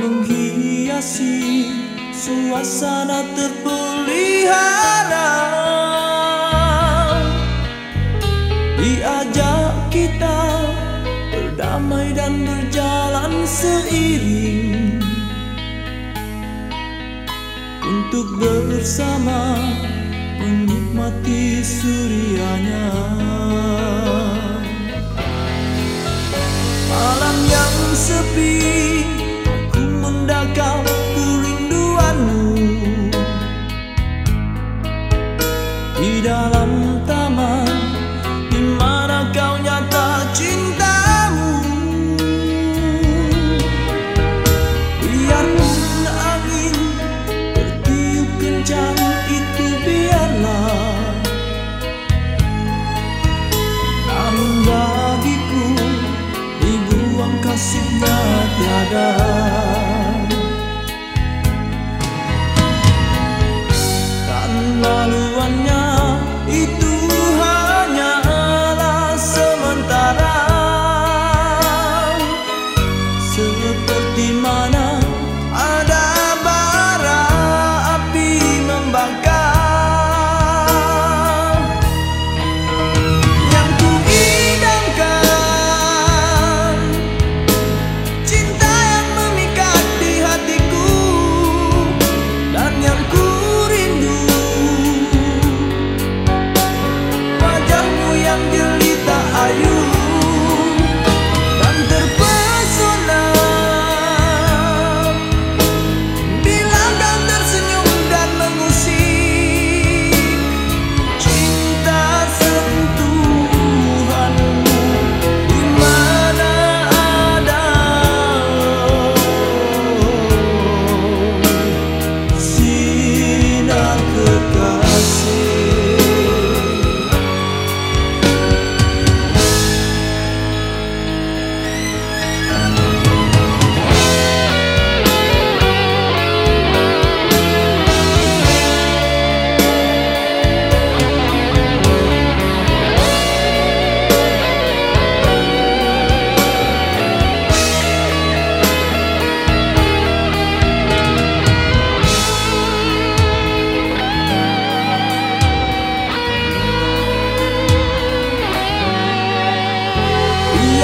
menghiasi suasana terpelihara. Diajak kita berdamai dan berjalan seiring. Untuk bersama menikmati surianya Malam yang sepi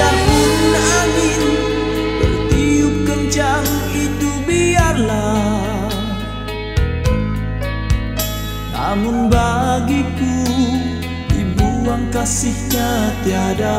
Biarpun angin bertiup kencang itu biarlah. Namun bagiku dibuang kasihnya tiada.